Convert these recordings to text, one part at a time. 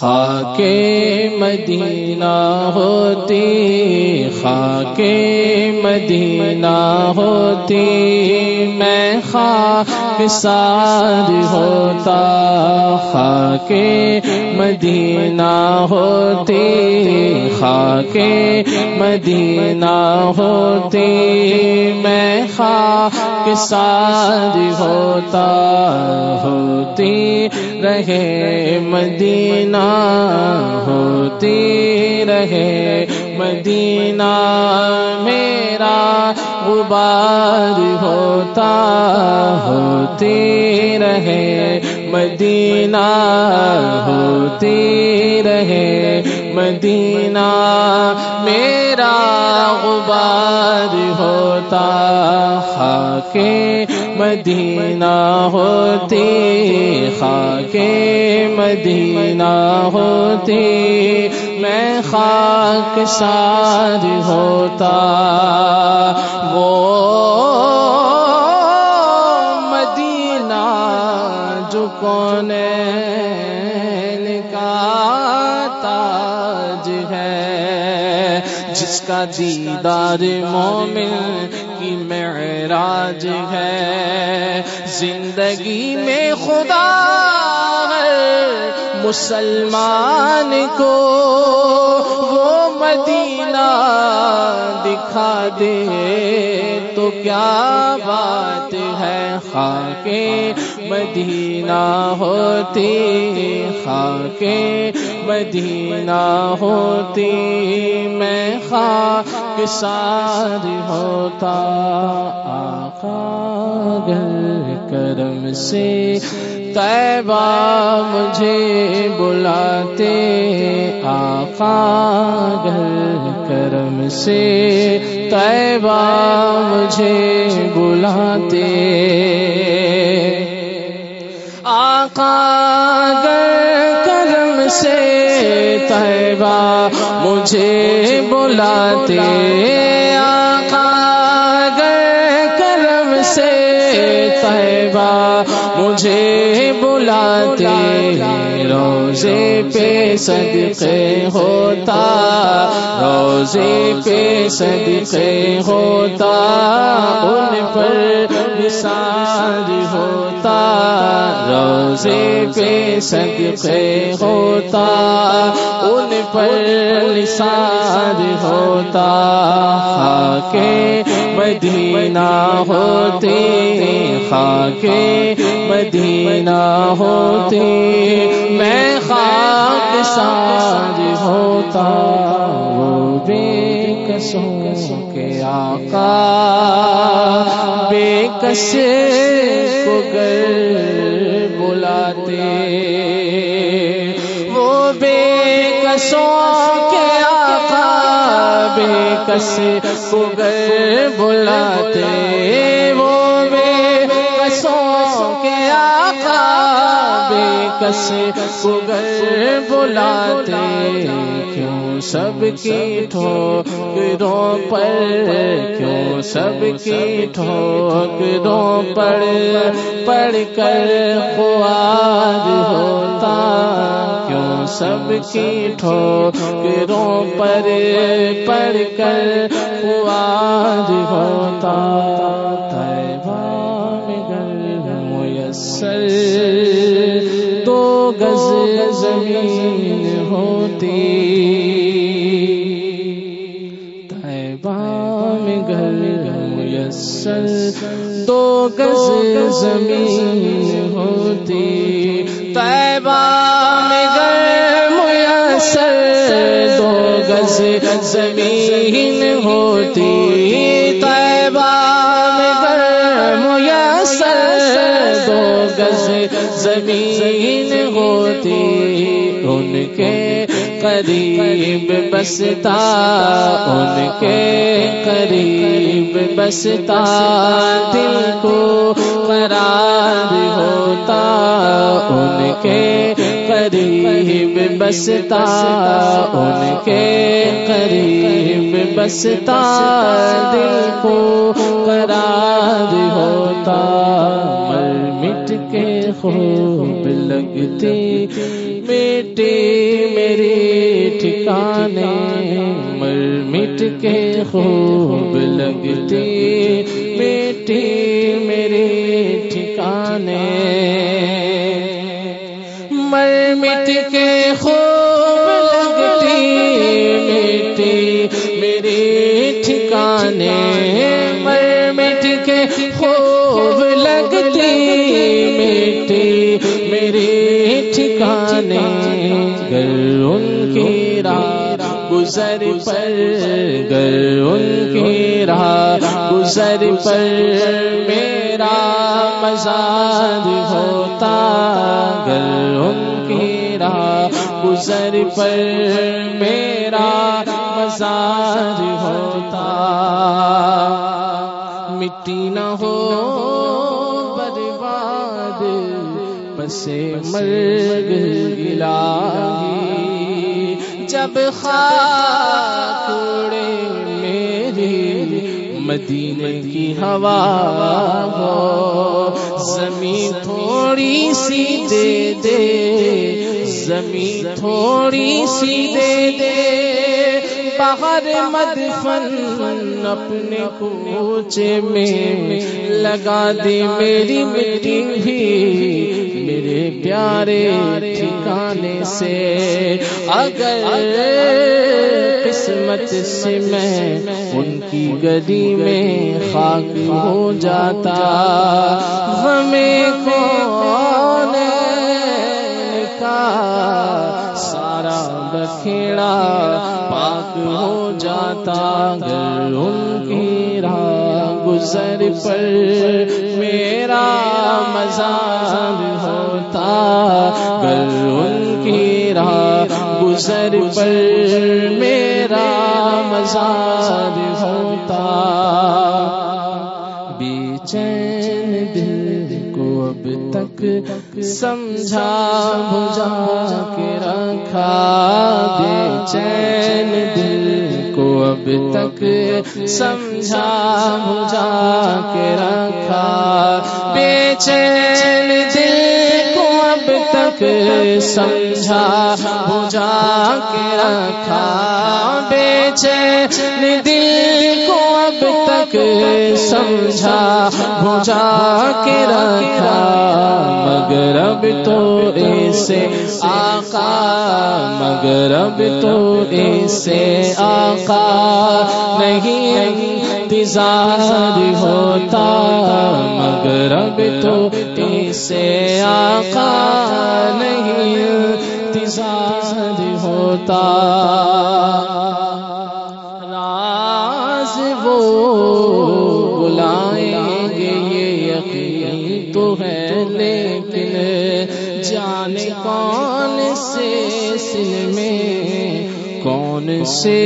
خاک مدینہ ہوتی، خاک مدینہ ہوتی، میں خاک سار ہوتا، خاک مدینہ ہوتی، خاک مدینہ ہوتی، میں خاک سار ہوتا، ہوتی رہے، مدینہ ہوتی رہے، مدینہ میرا غبار ہوتا، ہوتی رہے، مدینہ ہوتی رہے، مدینہ میرا غبار ہوتا خاک مدینہ ہوتی، خاک مدینہ ہوتی، میں خاک سار ہوتا، وہ مدینہ جو کون تاج ہے، جس کا دیدار مومن کی معراج ہے۔ زندگی میں خدا مسلمان کو وہ مدینہ دکھا دے۔ تو کیا بات ہے؟ خاک مدینہ ہوتی خاک مدینہ ہوتی، میں خاک سار ہوتا۔ آقا گل کرم سے طیبہ مجھے بلاتے۔ آقا گھر کرم سے طیبہ مجھے بلاتے۔ آقا سے طیبہ مجھے بلاتے آقا گئے کرم سے طیبہ مجھے بلاتے روزے پہ صدقے ہوتا، روزے پہ صدقے ہوتا، ان پر نثار ہوتا، روزے پہ صدقے ہوتا، ان پر نثار ہوتا۔ خاک مدینہ ہوتے خاک مدینہ ہوتے میں خاک ساج ہوتا، وہ بے کسوں کے آقا، بے کس کو گر بلاتے۔ وہ بے کسوں کے آقا، بے کس کو گر بلاتے۔ کسوں کے آقا بے کس کو گر بلاتے؟ کیوں سب کی ٹھوکروں پر؟ کیوں سب کی ٹھوکروں پر؟ پڑھ کر خوار ہوتا۔ کیوں سب کی ٹھوکروں پر؟ پڑھ کر خوار ہوتا۔ زمین ہوتی میں گھر میسر دو گز زمین ہوتی طیبہ قریب بستا، ان کے قریب بستا، دل کو قرار ہوتا، ان کے قریب بستا، ان کے قریب بستا، دل کو قرار ہوتا۔ مر مٹ کے خوب لگتی بیٹے میرے ٹھکانے مر مٹ کے خوب لگتی۔ بیٹے میرے ٹھکانے۔ مر مٹ کے خوب لگتی۔ بیٹی میرے ٹھکانے۔ مر مٹ کے خوب لگتی۔ بیٹی میرے ٹھکانے۔ گر ان گزر پر گر ان کی راہ، گزر پر میرا مزاد ہوتا۔ گر ان کی راہ، گزر پر میرا مزاد ہوتا۔ مٹی نہ ہو، برباد بسے مرگ گلا جب خاک اڑے میری مدینے کی ہوا ہو۔ زمین تھوڑی سی دے دے۔ زمین تھوڑی سی دے دے۔ باہر مدفن اپنے کوچے میں لگا دی میری مٹی بھی میرے پیارے ٹھکانے سے۔ اگر قسمت سے میں ان کی گلی میں خاک ہو جاتا، ہمیں کون کا سارا بکھیڑا پاک ہو جاتا۔ گر ان کی راہ گزر پر میرا مزار ہوتا، گر ان کی راہ گزر پر میرا مزار ہوتا۔ بے چین دل کو اب تک سمجھا بجا کے رکھا۔ بے چین دل اب تک سمجھا بجا کے رکھا۔ بے چین دل کو اب تک سمجھا بجا کے رکھا۔ بے چین دل کو اب تک سمجھا بجا کے رکھا۔ مگر اب تو ایسے آقا، مگر اب تو ایسے آقا۔ نہیں انتظار ہوتا، مگر اب تو ایسے آقا۔ نہیں انتظار ہوتا۔ سے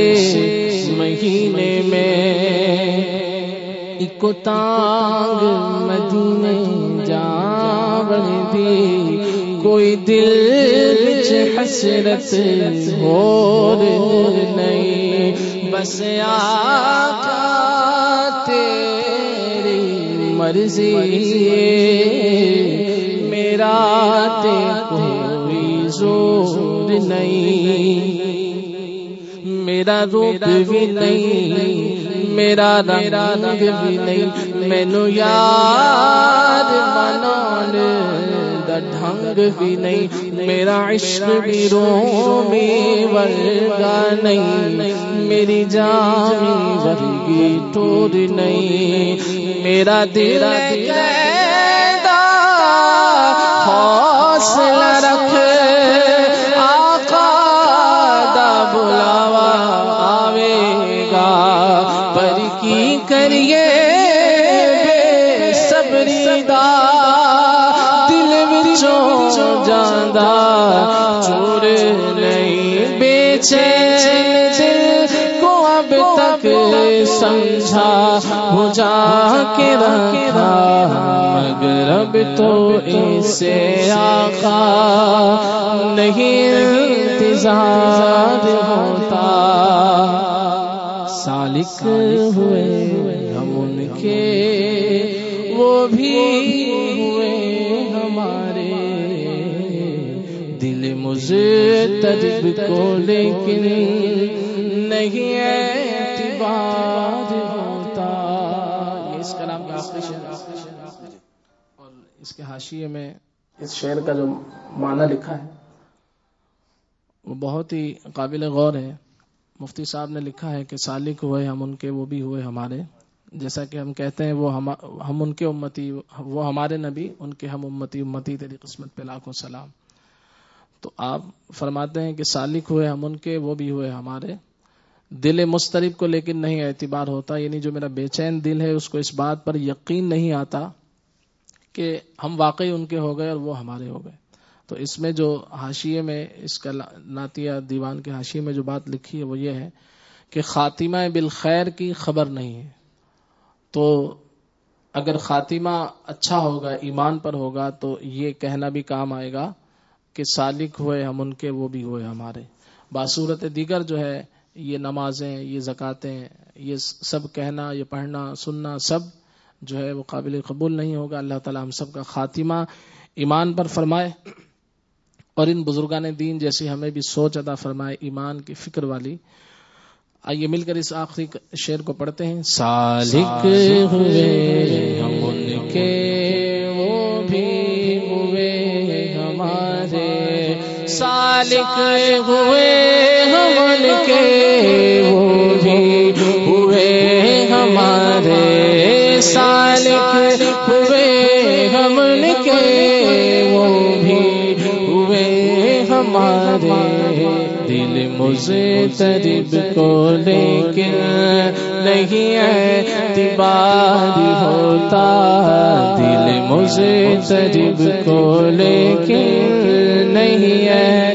مہینے میں اکو تانگ مدینے جا دی۔ کوئی دل حسرت اور نہیں، بس آقا تیری مرضی میرا تے کوئی زور نہیں۔ میرا روپ بھی نہیں میرا رنگ بھی نہیں۔ مینو یاد منان دا ڈھنگ بھی نہیں۔ میرا عشق بھی رومی ورگا نہیں۔ میری جامی ورگی ٹور نہیں۔ میرا دل قیدا کو تک سمجھا بجا کے رکھا، مگر اب تو اسے آقا نہیں انتظار ہوتا۔ سالک ہوئے ہم ان کے، وہ بھی ہوئے ہمارے۔ مجھے تجب کو لیکن نہیں اعتبار ہوتا۔ یہ اس کلام کا آخری شعر اور اس کے حاشیے میں اس شعر کا جو معنی لکھا ہے۔ وہ بہت ہی قابل غور ہے۔ مفتی صاحب نے لکھا ہے کہ سالک ہوئے ہم ان کے وہ بھی ہوئے ہمارے۔ جیسا کہ ہم کہتے ہیں وہ ہم ان کے امتی وہ ہمارے نبی ان کے ہم امتی امتی تیری قسمت پہ لاکھوں سلام۔ تو آپ فرماتے ہیں کہ سالک ہوئے ہم ان کے وہ بھی ہوئے ہمارے۔ دل مسترب کو لیکن نہیں اعتبار ہوتا یعنی جو میرا بے چین دل ہے، اس کو اس بات پر یقین نہیں آتا کہ ہم واقعی ان کے ہو گئے اور وہ ہمارے ہو گئے۔ تو اس میں جو حاشیے میں، اس کا ناتیہ دیوان کے حاشیے میں جو بات لکھی ہے، وہ یہ ہے کہ خاتمہ بالخیر کی خبر نہیں ہے۔ تو اگر خاتمہ اچھا ہوگا، ایمان پر ہوگا، تو یہ کہنا بھی کام آئے گا کہ سالک ہوئے ہم ان کے، وہ بھی ہوئے ہمارے۔ باصورت دیگر جو ہے یہ نمازیں، یہ زکاتیں، یہ سب کہنا، یہ پڑھنا، سننا سب جو ہے وہ قابل قبول نہیں ہوگا۔ اللہ تعالیٰ ہم سب کا خاتمہ ایمان پر فرمائے اور ان بزرگان دین جیسی ہمیں بھی سوچ ادا فرمائے ایمان کی فکر والی۔ آئیے مل کر اس آخری شعر کو پڑھتے ہیں۔ سالک ہوئے ہم ان کے، وہ بھی ہوئے ہمارے۔ سالک ہوئے ہم ان کے، وہ بھی ہوئے ہمارے۔ سالک ہوئے ہم ان کے، وہ بھی ہوئے ہمارے۔ دل مجھے ترب کو لیکن نہیں اعتبار ہوتا۔ دل مجھے ترب کو لیکن نہیں ہے۔